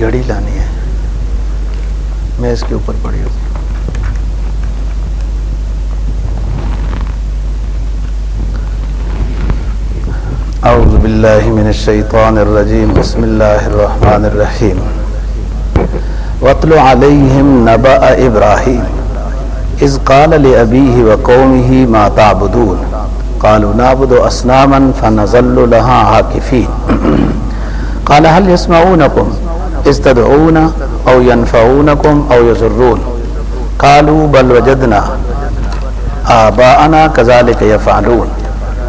گھڑی لانی ہے۔ اس کے اوپر پڑی ہوگی اعوذ باللہ من الشیطان الرجیم۔ بسم اللہ الرحمن الرحیم۔ وطل علیہم نبأ ابراہیم اذ قال لأبیہ وقومہ ما تعبدون۔ قالوا نعبد اسناما فنظل لها عاکفین قال هل يسمعونكم؟ استدعون أو ينفعونكم أو يزرون قالوا بل وجدنا. آباءنا كذلك يفعلون.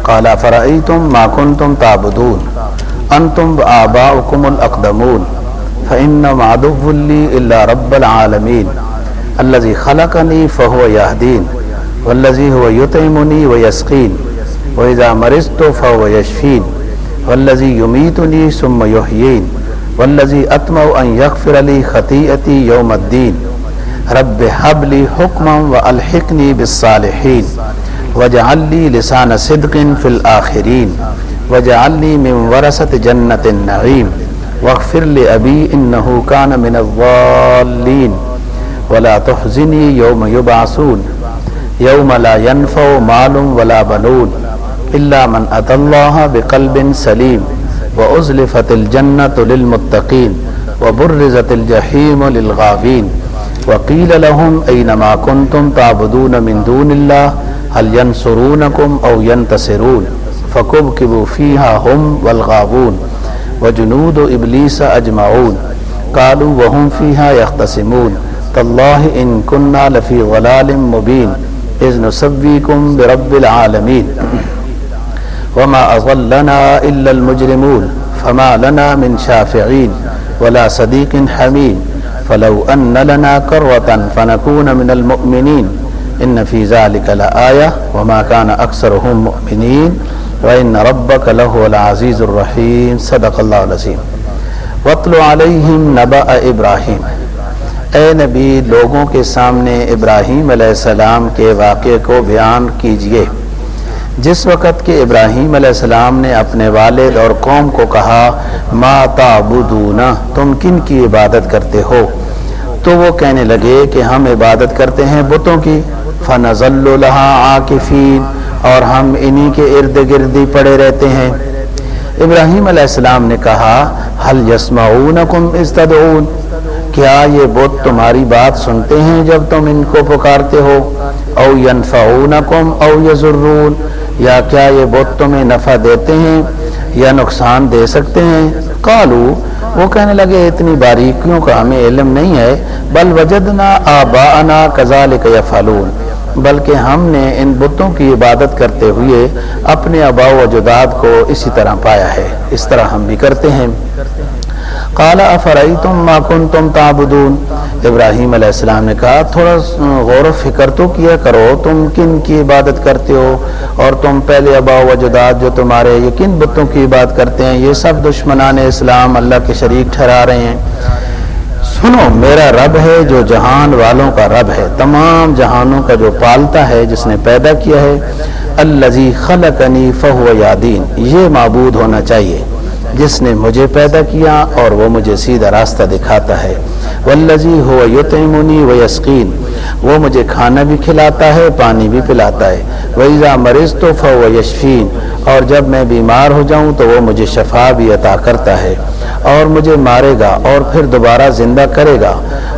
قال فرأيتم ما كنتم تعبدون؟ أنتم وآباؤكم الأقدمون. فإنما عدو لي إلا رب العالمين. الذي خلقني فهو يهدين. والذي هو يطعمني ويسقين. وإذا مرضت فهو يشفين. والذي يميتني ثم يحيين. والذي أطمع أن يغفر لي خطيئتي يوم الدين رب هب لي حكما وألحقني بالصالحين واجعل لي لسان صدق في الآخرين واجعل لي من ورثة جنة النعيم واغفر لأبي إنه كان من الضالين ولا تحزني يوم يبعثون يوم لا ينفع مال ولا بنون. إلا من أتى الله بقلب سليم وأزلفت الجنة للمتقين وبرزت الجحيم للغافين وقيل لهم أينما كنتم تعبدون من دون الله هل ينصرونكم أو ينتصرون فكبكبوا فيها هم والغابون وجنود إبليس أجمعون قالوا وهم فيها يختصمون تالله إن كنا لفي ضلال مبين إذ نسبيكم برب العالمين وما أظلنا إلا المجرمون فما لنا من شافعين ولا صديق حميم فلو أن لنا كروة فنكون من المؤمنين إن في ذلك لآية وما كان أكثرهم مؤمنين وإن ربك له العزيز الرحيم. صدق الله العظيم وطل عليهم نبأ إبراهيم. اے نبی، لوگوں کے سامنے ابراہیم علیہ السلام کے واقعے کو بیان کیجیے۔ جس وقت کہ ابراہیم علیہ السلام نے اپنے والد اور قوم کو کہا، ما تعبدون تم کن کی عبادت کرتے ہو؟ تو وہ کہنے لگے کہ ہم عبادت کرتے ہیں بتوں کی۔ فنزل لها عاکفین اور ہم انہی کے ارد گردی پڑے رہتے ہیں۔ ابراہیم علیہ السلام نے کہا حل یسمعونکم استدعون کیا یہ بت تمہاری بات سنتے ہیں جب تم ان کو پکارتے ہو؟ او ینفعونکم او یزرون یا کیا یہ بت تمہیں نفع دیتے ہیں یا نقصان دے سکتے ہیں؟ قالو، وہ کہنے لگے، اتنی باریکیوں کا ہمیں علم نہیں ہے، بل وجدنا آباءنا کذالک یفعلون۔ بلکہ ہم نے ان بتوں کی عبادت کرتے ہوئے اپنے ابا و جداد کو اسی طرح پایا ہے۔ اس طرح ہم بھی کرتے ہیں۔ قال افرائیتم ما کنتم تعبدون؟ ابراہیم علیہ السلام نے کہا، تھوڑا غور و فکر تو کیا کرو، تم کن کی عبادت کرتے ہو؟ اور تم پہلے ابا و جداد جو تمہارے یہ کن بتوں کی عبادت کرتے ہیں، یہ سب دشمنان اسلام اللہ کے شریک ٹھہرا رہے ہیں۔ سنو، میرا رب ہے جو جہان والوں کا رب ہے، تمام جہانوں کا جو پالتا ہے، جس نے پیدا کیا ہے۔ الزی خلقنی فہو یادین، یہ معبود ہونا چاہیے۔ جس نے مجھے پیدا کیا اور وہ مجھے سیدھا راستہ دکھاتا ہے۔ والذی ہو یتیمنی و یسقین وہ مجھے کھانا بھی کھلاتا ہے، پانی بھی پلاتا ہے۔ ویزا مریض تو فو یشفین، اور جب میں بیمار ہو جاؤں تو وہ مجھے شفا بھی عطا کرتا ہے۔ اور مجھے مارے گا اور پھر دوبارہ زندہ کرے گا۔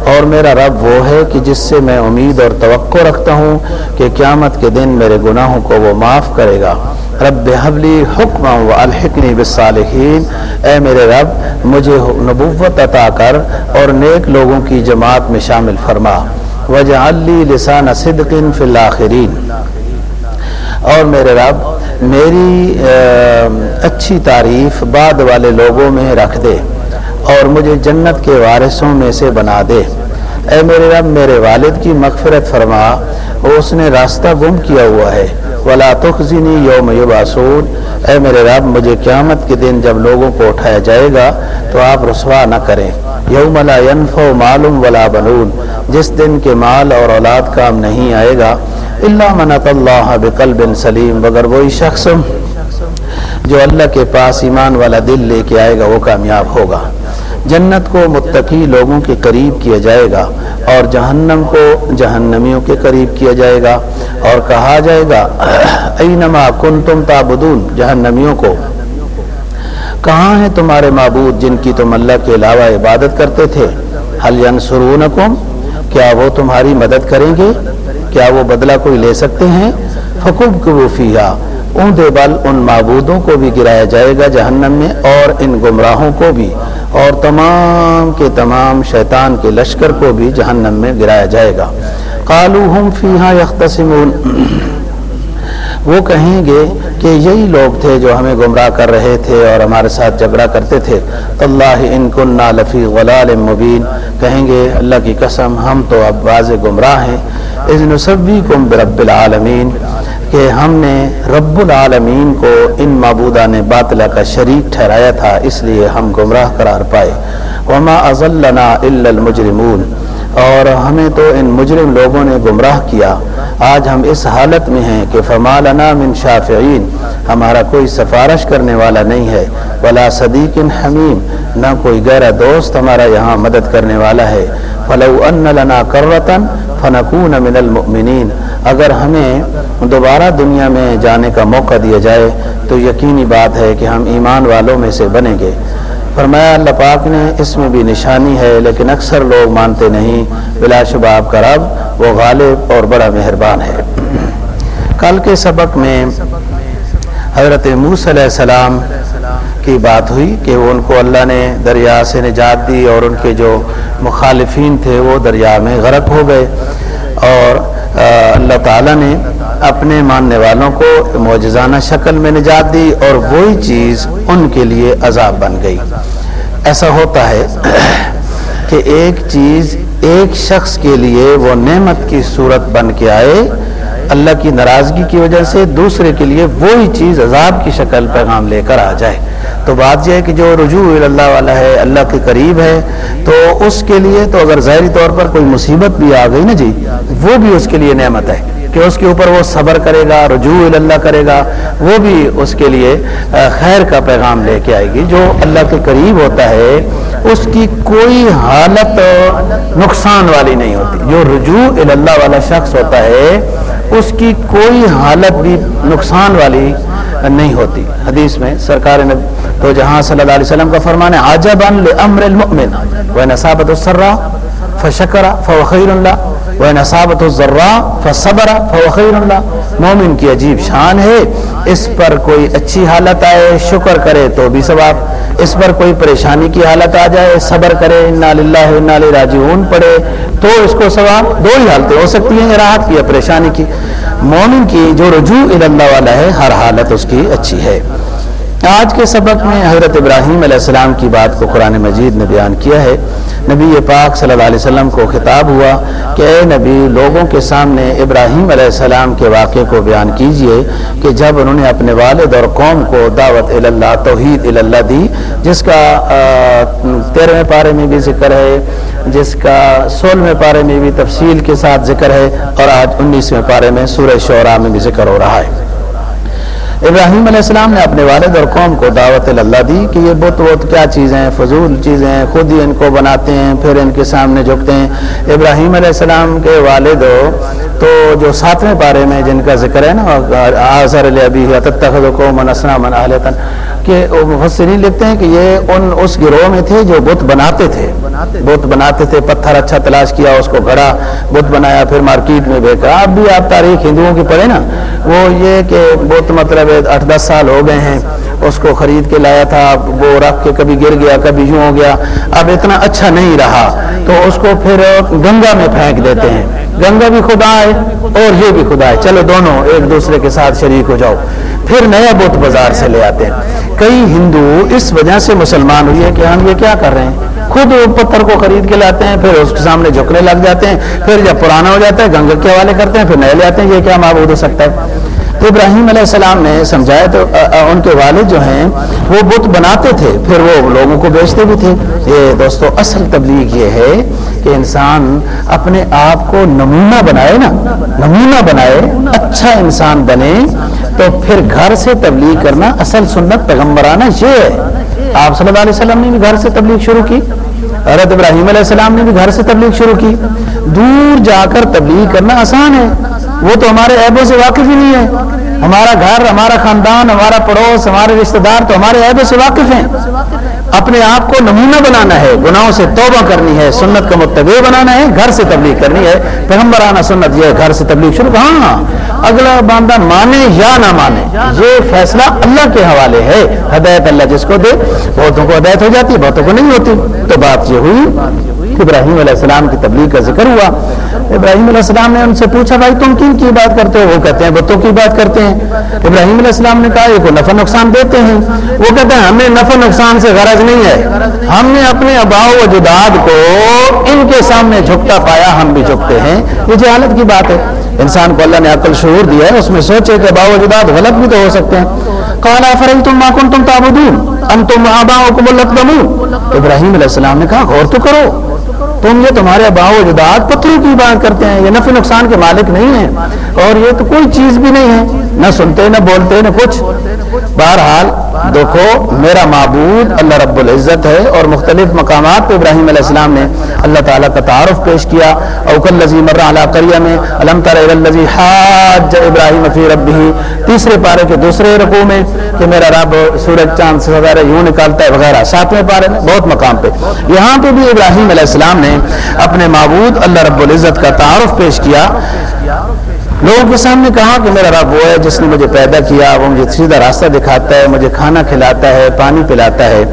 اور میرا رب وہ ہے کہ جس سے میں امید اور توقع رکھتا ہوں کہ قیامت کے دن میرے گناہوں کو وہ معاف کرے گا۔ رب حبلی حکم و الحکنی بالصالحین۔ اے میرے رب، مجھے نبوت عطا کر اور نیک لوگوں کی جماعت میں شامل فرما۔ وجعل لی لسان صدق فی الاخرین۔ اور میرے رب، میری اچھی تعریف بعد والے لوگوں میں رکھ دے اور مجھے جنت کے وارثوں میں سے بنا دے۔ اے میرے رب، میرے والد کی مغفرت فرما۔ اس نے راستہ گم کیا ہوا ہے۔ ولا تخزنی یوم یبعثون اے میرے رب، مجھے قیامت کے دن جب لوگوں کو اٹھایا جائے گا تو آپ رسوا نہ کریں۔ یوم لا ينفع معلوم ولا بنون۔ جس دن کے مال اور اولاد کام نہیں آئے گا اللہ منت اللہ بقلب سلیم مگر وہی شخص جو اللہ کے پاس ایمان والا دل لے کے آئے گا، وہ کامیاب ہوگا۔ جنت کو متقی لوگوں کے قریب کیا جائے گا اور جہنم کو جہنمیوں کے قریب کیا جائے گا اور کہا جائے گا، اینما کن تم تابدون جہنمیوں کو۔ کہاں ہیں تمہارے معبود جن کی تم اللہ کے علاوہ عبادت کرتے تھے؟ حل ینصرونکم؟ کیا وہ تمہاری مدد کریں گے؟ کیا وہ بدلہ کوئی لے سکتے ہیں؟ فکوب کو ان دے بل ان معبودوں کو بھی گرایا جائے گا جہنم میں اور ان گمراہوں کو بھی۔ اور تمام کے تمام شیطان کے لشکر کو بھی جہنم میں گرایا جائے گا۔ کالو ہم فیحا یختصمون۔ وہ کہیں گے کہ یہی لوگ تھے جو ہمیں گمراہ کر رہے تھے اور ہمارے ساتھ جھگڑا کرتے تھے۔ اللہ ان کن لفی غلال مبین۔ کہیں گے، اللہ کی قسم، ہم تو اب واضح گمراہ ہیں۔ اس نصبی کم برب العالمین۔ کہ ہم نے رب العالمین کو ان معبودہ نے باطلہ کا شریک ٹھہرایا تھا، اس لیے ہم گمراہ قرار پائے۔ وما اضلنا الا المجرمون۔ اور ہمیں تو ان مجرم لوگوں نے گمراہ کیا۔ آج ہم اس حالت میں ہیں کہ فمالنا من شافعین ہمارا کوئی سفارش کرنے والا نہیں ہے۔ ولا صدیق حمیم نہ کوئی گہرا دوست ہمارا یہاں مدد کرنے والا ہے۔ فلو ان لنا کرتن فنکون من المؤمنین اگر ہمیں دوبارہ دنیا میں جانے کا موقع دیا جائے تو یقینی بات ہے کہ ہم ایمان والوں میں سے بنیں گے۔ فرمایا، اللہ پاک نے، اس میں بھی نشانی ہے، لیکن اکثر لوگ مانتے نہیں۔ بلا شبہ آپ کا رب، وہ غالب اور بڑا مہربان ہے۔ کل کے سبق میں حضرت موس علیہ السلام کی بات ہوئی کہ ان کو اللہ نے دریا سے نجات دی اور ان کے جو مخالفین تھے وہ دریا میں غرق ہو گئے اور اللہ تعالیٰ نے اپنے ماننے والوں کو معجزانہ شکل میں نجات دی اور وہی چیز ان کے لیے عذاب بن گئی۔ ایسا ہوتا ہے کہ ایک چیز ایک شخص کے لیے وہ نعمت کی صورت بن کے آئے، اللہ کی ناراضگی کی وجہ سے دوسرے کے لیے وہی چیز عذاب کی شکل پیغام لے کر آ جائے۔ تو بات یہ ہے کہ جو رجوع اللہ والا ہے، اللہ کے قریب ہے، تو اس کے لیے تو اگر ظاہری طور پر کوئی مصیبت بھی آ گئی نا جی وہ بھی اس کے لیے نعمت ہے کہ اس کے اوپر وہ صبر کرے گا، رجوع اللہ کرے گا، وہ بھی اس کے لیے خیر کا پیغام لے کے آئے گی۔ جو اللہ کے قریب ہوتا ہے، اس کی کوئی حالت نقصان والی نہیں ہوتی۔ جو رجوع اللہ والا شخص ہوتا ہے، اس کی کوئی حالت بھی نقصان والی نہیں ہوتی۔ حدیث میں سرکار نے تو جہاں صلی اللہ علیہ وسلم کا فرمان ہے، عجبا لامر المؤمن وان اصابت السرا فشکر فخیر اللہ وان اصابت الضرا فصبر فخیر اللہ مومن کی عجیب شان ہے، اس پر کوئی اچھی حالت آئے، شکر کرے تو بھی ثواب۔ اس پر کوئی پریشانی کی حالت آ جائے، صبر کرے، انا للہ انا راجعون پڑھے تو اس کو ثواب۔ دو ہی حالتیں ہو سکتی ہیں، راحت کی یا پریشانی کی۔ مومن کی جو رجوع اللہ والا ہے، ہر حالت اس کی اچھی ہے۔ آج کے سبق میں حضرت ابراہیم علیہ السلام کی بات کو قرآن مجید نے بیان کیا ہے۔ نبی پاک صلی اللہ علیہ وسلم کو خطاب ہوا کہ اے نبی، لوگوں کے سامنے ابراہیم علیہ السلام کے واقعے کو بیان کیجیے کہ جب انہوں نے اپنے والد اور قوم کو دعوت اللہ توحید اللہ دی، جس کا تیرہویں پارے میں بھی ذکر ہے، جس کا سولہویں پارے میں بھی تفصیل کے ساتھ ذکر ہے اور آج انیسویں پارے میں سورہ شعراء میں بھی ذکر ہو رہا ہے۔ ابراہیم علیہ السلام نے اپنے والد اور قوم کو دعوت اللہ دی کہ یہ بت وت کیا چیزیں فضول چیزیں خود ہی ان کو بناتے ہیں، پھر ان کے سامنے جھکتے ہیں۔ ابراہیم علیہ السلام کے والد تو جو ساتویں پارے میں جن کا ذکر ہے نا آزر ابھی کو منسنا من کہ مفسرین لکھتے ہیں کہ یہ ان اس گروہ میں تھے جو بت بناتے تھے۔ بت بناتے تھے، پتھر اچھا تلاش کیا، اس کو گھڑا بت بنایا، پھر مارکیٹ میں بیچا اب بھی آپ تاریخ ہندوؤں کی پڑھے نا، وہ یہ کہ بت مطلب آٹھ دس سال ہو گئے ہیں، اس کو خرید کے لایا تھا، وہ رکھ کے کبھی گر گیا، کبھی یوں ہو گیا۔ اب اتنا اچھا نہیں رہا، تو اس کو پھر گنگا میں پھینک دیتے ہیں۔ گنگا بھی خدا ہے اور یہ بھی خدا ہے۔ چلو دونوں ایک دوسرے کے ساتھ شریک ہو جاؤ۔ پھر نیا بت بازار سے لے آتے ہیں۔ کئی ہندو اس وجہ سے مسلمان ہوئی ہے کہ ہم یہ کیا کر رہے ہیں؟ خود پتھر کو خرید کے لاتے ہیں، پھر اس کے سامنے جھکنے لگ جاتے ہیں، پھر جب پرانا ہو جاتا ہے، گنگا کے حوالے کرتے ہیں، پھر نئے لے آتے ہیں، یہ کیا معبود ہو سکتا ہے؟ تو ابراہیم علیہ السلام نے سمجھایا تو ان کے والد جو ہیں، وہ بت بناتے تھے، پھر وہ لوگوں کو بیچتے بھی تھے۔ یہ دوستو، اصل تبلیغ یہ ہے کہ انسان اپنے آپ کو نمونہ بنائے نا، نمونہ بنائے اچھا انسان بنے تو پھر گھر سے تبلیغ کرنا اصل سنت پیغمبرانہ یہ ہے۔ آپ صلی اللہ علیہ وسلم نے بھی گھر سے تبلیغ شروع کی، حضرت ابراہیم علیہ السلام نے بھی گھر سے تبلیغ شروع کی۔ دور جا کر تبلیغ کرنا آسان ہے۔ وہ تو ہمارے عیبوں سے واقف ہی نہیں ہے۔ ہمارا گھر، ہمارا خاندان، ہمارا پڑوس، ہمارے رشتہ دار تو ہمارے عیبوں سے واقف ہیں۔ اپنے آپ کو نمونہ بنانا ہے، گناہوں سے توبہ کرنی ہے، سنت کا متبع بنانا ہے، گھر سے تبلیغ کرنی ہے۔ پیغمبرانہ سنت یہ گھر سے تبلیغ شروع۔ ہاں ہاں اگلا باندھا مانے یا نہ مانے، یہ فیصلہ اللہ کے حوالے ہے۔ ہدایت اللہ جس کو دے، بہتوں کو ہدایت ہو جاتی بہتوں کو نہیں ہوتی۔ تو بات یہ ہوئی ابراہیم علیہ السلام کی تبلیغ کا ذکر ہوا۔ ابراہیم علیہ السلام نے ان سے پوچھا، بھائی تم کن کی بات کرتے ہو؟ وہ کہتے ہیں، بتوں کی بات کرتے ہیں۔ ابراہیم علیہ السلام نے کہا، یہ کو نفع نقصان دیتے ہیں۔ وہ کہتے ہیں، ہمیں نفع نقصان سے غرض نہیں ہے۔ ہم نے اپنے اباؤ و جداد کو ان کے سامنے جھکتا پایا، ہم بھی جھکتے ہیں۔ یہ جہالت کی بات ہے۔ انسان کو اللہ نے عقل شعور دیا ہے، اس میں سوچے کہ اباؤ و جداد غلط بھی تو ہو سکتے ہیں۔ کالا فرن تم ماکن تم تابدون ام تم آبا ابراہیم علیہ السلام نے کہا، غور تو کرو۔ تم یہ تمہارے باؤ جداد پتھروں کی بات کرتے ہیں، یہ نفع نقصان کے مالک نہیں ہیں۔ اور یہ تو کوئی چیز بھی نہیں ہے۔ نہ سنتے، نہ بولتے، نہ کچھ۔ بہرحال دیکھو، میرا معبود اللہ رب العزت ہے اور مختلف مقامات پہ ابراہیم علیہ السلام نے اللہ تعالیٰ کا تعارف پیش کیا۔ اوکل لذی مرہ علا میں علم ترزی حاج ابراہیم فی رب تیسرے پارے کے دوسرے رقو میں کہ میرا رب سورج، چاند سے وغیرہ یوں نکالتا ہے، وغیرہ۔ ساتویں پارے میں بہت مقام پہ۔ یہاں پہ بھی ابراہیم علیہ السلام نے اپنے معبود اللہ رب العزت کا تعارف پیش کیا۔ لوگوں کے سامنے کہا کہ میرا رب وہ ہے جس نے مجھے پیدا کیا، وہ مجھے سیدھا راستہ دکھاتا ہے، مجھے کھانا کھلاتا ہے، پانی پلاتا ہے۔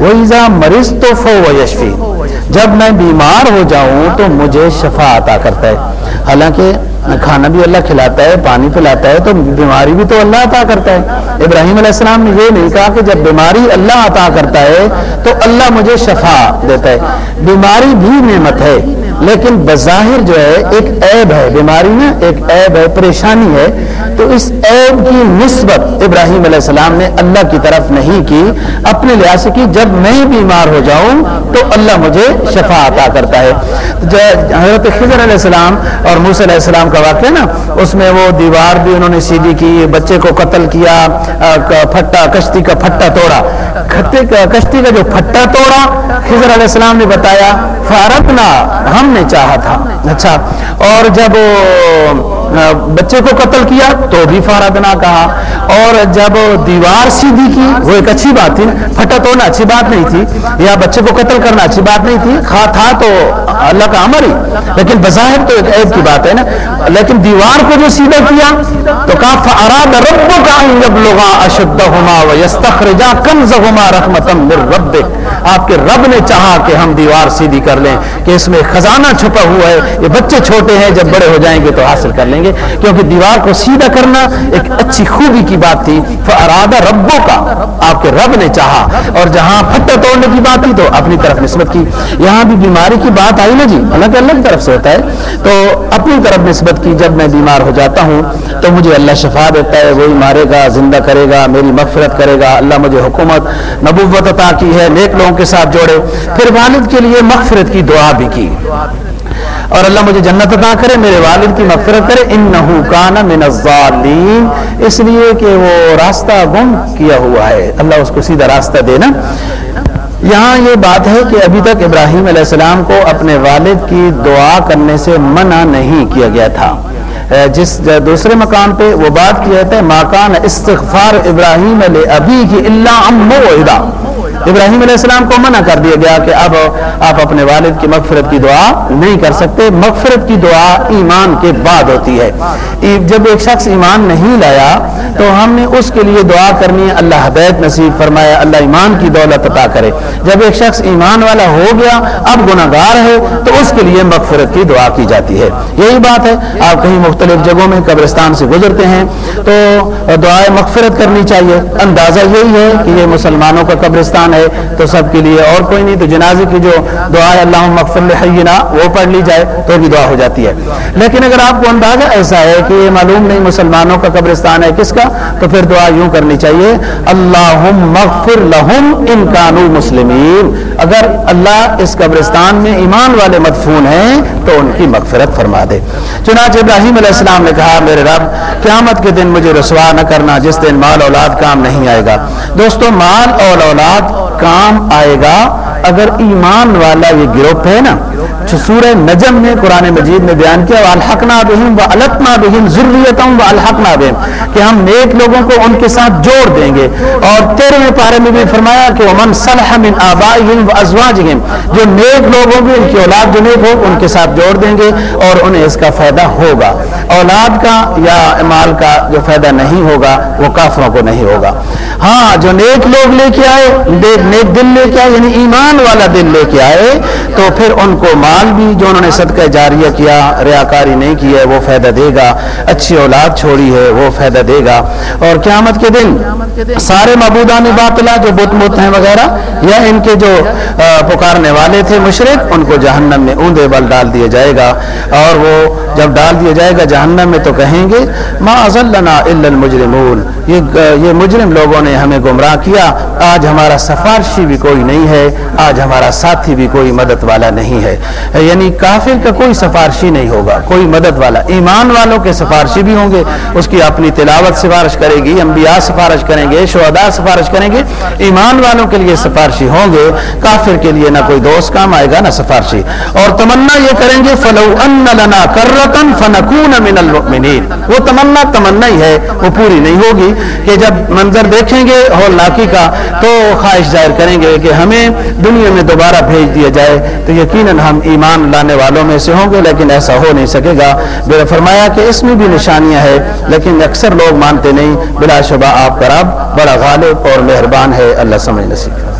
وہ ایزا مریض تو فو و یشفی جب میں بیمار ہو جاؤں تو مجھے شفا عطا کرتا ہے۔ حالانکہ کھانا بھی اللہ کھلاتا ہے، پانی پلاتا ہے، تو بیماری بھی تو اللہ عطا کرتا ہے۔ ابراہیم علیہ السلام نے یہ نہیں کہا کہ جب بیماری اللہ عطا کرتا ہے تو اللہ مجھے شفا دیتا ہے۔ بیماری بھی نعمت ہے۔ لیکن بظاہر جو ہے، ایک عیب ہے، بیماری میں ایک عیب ہے، پریشانی ہے۔ تو اس عیب کی نسبت ابراہیم علیہ السلام نے اللہ کی طرف نہیں کی، اپنے لحاظ سے کی جب میں بیمار ہو جاؤں تو اللہ مجھے شفا عطا کرتا ہے۔ حضرت خضر علیہ السلام اور موسی علیہ السلام کا واقعہ نا، اس میں وہ دیوار بھی انہوں نے سیدھی کی، بچے کو قتل کیا پھٹا، کشتی کا پھٹا توڑا۔ کشتی کا جو پھٹا توڑا خضر علیہ السلام نے بتایا فارتنا ہم نے چاہا تھا۔ اچھا اور جب بچے کو قتل کیا تو بھی فارادنا کہا۔ اور جب دیوار سیدھی کی، وہ ایک اچھی بات تھی، پھٹا توڑنا اچھی بات نہیں تھی، یا بچے کو قتل کرنا اچھی بات نہیں تھی، خواہ تھا تو اللہ کا امر ہی۔ لیکن بظاہر تو ایک عید کی بات ہے نا۔ لیکن دیوار کو جو سیدھا کیا، تو کہا اراد ربو کا لوگا اشد ہوما و یستخرجا کنز ہوما آپ کے رب نے چاہا کہ ہم دیوار سیدھی کر لیں، کہ اس میں خزانہ چھپا ہوا ہے۔ یہ بچے چھوٹے ہیں، جب بڑے ہو جائیں گے تو حاصل کر لیں کریں گے کیونکہ دیوار کو سیدھا کرنا ایک اچھی خوبی کی بات تھی۔ ارادہ ربوں کا آپ کے رب نے چاہا۔ اور جہاں پھٹا توڑنے کی بات تھی تو اپنی طرف نسبت کی۔ یہاں بھی بیماری کی بات آئی نا جی اللہ اللہ کی طرف سے ہوتا ہے۔ تو اپنی طرف نسبت کی جب میں بیمار ہو جاتا ہوں تو مجھے اللہ شفا دیتا ہے، وہی مارے گا، زندہ کرے گا، میری مغفرت کرے گا۔ اللہ مجھے حکومت، نبوت عطا کی ہے، نیک لوگوں کے ساتھ جوڑے۔ پھر والد کے لیے مغفرت کی دعا بھی کی۔ اور اللہ مجھے جنت عطا کرے، میرے والد کی مغفرت کرے ان کان من الظالین اس لیے کہ وہ راستہ گم کیا ہوا ہے۔ اللہ اس کو سیدھا راستہ دینا۔ یہاں یہ بات ہے کہ ابھی تک ابراہیم علیہ السلام کو اپنے والد کی دعا کرنے سے منع نہیں کیا گیا تھا۔ جس دوسرے مقام پہ وہ بات کی جاتا ہے ماکان استغفار ابراہیم علیہ ابھی کی اللہ ابراہیم علیہ السلام کو منع کر دیا گیا کہ اب آپ اپنے والد کی مغفرت کی دعا نہیں کر سکتے۔ مغفرت کی دعا ایمان کے بعد ہوتی ہے۔ جب ایک شخص ایمان نہیں لایا تو ہم نے اس کے لیے دعا کرنی ہے۔ اللہ ہدایت نصیب فرمایا اللہ ایمان کی دولت عطا کرے۔ جب ایک شخص ایمان والا ہو گیا، اب گناہ گار ہے، تو اس کے لیے مغفرت کی دعا کی جاتی ہے۔ یہی بات ہے۔ آپ کہیں مختلف جگہوں میں قبرستان سے گزرتے ہیں تو دعائیں مغفرت کرنی چاہیے۔ اندازہ یہی ہے کہ یہ مسلمانوں کا قبرستان انسان ہے تو سب کے لیے اور کوئی نہیں تو جنازے کی جو دعا ہے اللہ مغفر حینا وہ پڑھ لی جائے تو بھی دعا ہو جاتی ہے۔ لیکن اگر آپ کو اندازہ ایسا ہے کہ یہ معلوم نہیں مسلمانوں کا قبرستان ہے کس کا، تو پھر دعا یوں کرنی چاہیے اللہ مغفر لہم ان کانو مسلمین۔ اگر اللہ اس قبرستان میں ایمان والے مدفون ہیں تو ان کی مغفرت فرما دے۔ چنانچہ ابراہیم علیہ السلام نے کہا، میرے رب، قیامت کے دن مجھے رسوا نہ کرنا جس دن مال اولاد کام نہیں آئے گا۔ دوستو، مال اور اولاد کام آئے گا اگر ایمان والا یہ گروپ ہے نا جو سورہ نجم میں قرآن مجید نے بیان کیا الحقنا بہم و الحقنا بہم ضروریتم و الحقنا بہم کہ ہم نیک لوگوں کو ان کے ساتھ جوڑ دیں گے۔ اور تیرہویں پارے میں بھی فرمایا کہ ومن صلح من آبائہم و ازواجہم جو نیک لوگ ہوں گے، ان کی اولاد جو نیک ہو، ان کے ساتھ جوڑ دیں گے اور انہیں اس کا فائدہ ہوگا۔ اولاد کا یا مال کا جو فائدہ نہیں ہوگا، وہ کافروں کو نہیں ہوگا۔ ہاں جو نیک لوگ لے کے آئے، نیک دل لے کے آئے یعنی ایمان والا دل لے کے آئے، تو پھر ان کو مال بھی جو انہوں نے صدقہ جاریہ کیا ریاکاری نہیں کی ہے، وہ فائدہ دے گا۔ اچھی اولاد چھوڑی ہے، وہ فائدہ دے گا۔ اور قیامت کے دن سارے معبودان باطلا جو بت مت ہیں وغیرہ، یا ان کے جو پکارنے والے تھے مشرق ان کو جہنم میں اوندے بل ڈال دیا جائے گا۔ اور وہ جب ڈال دیا جائے گا جہنم میں تو کہیں گے، ما الا المجرمون۔ یہ مجرم لوگوں نے ہمیں گمراہ کیا۔ آج ہمارا سفارشی بھی کوئی نہیں ہے، آج ہمارا ساتھی بھی کوئی مدد والا نہیں ہے۔ یعنی کافر کا کوئی سفارشی نہیں ہوگا، کوئی مدد والا۔ ایمان والوں کے سفارشی بھی ہوں گے، اس کی اپنی تلاوت سفارش کرے گی، انبیاء سفارش کریں گے، شہداء سفارش کریں گے۔ ایمان والوں کے لیے سفارشی ہوں گے، کافر کے لیے نہ کوئی دوست کام آئے گا، نہ سفارشی۔ اور تمنا یہ کریں گے، فلو ان لنا کرتن فنکون من المؤمنین وہ تمنا تمنا ہی ہے، وہ پوری نہیں ہوگی۔ کہ جب منظر دیکھیں گے ہول لاکی کا، تو خواہش ظاہر کریں گے کہ ہمیں دنیا میں دوبارہ بھیج دیا جائے۔ تو یقیناً ہم ایمان لانے والوں میں سے ہوں گے، لیکن ایسا ہو نہیں سکے گا۔ میرا فرمایا کہ اس میں بھی نشانیاں ہیں، لیکن اکثر لوگ مانتے نہیں۔ بلا شبہ آپ کا رب بڑا غالب اور مہربان ہے۔ اللہ سمجھ نصیب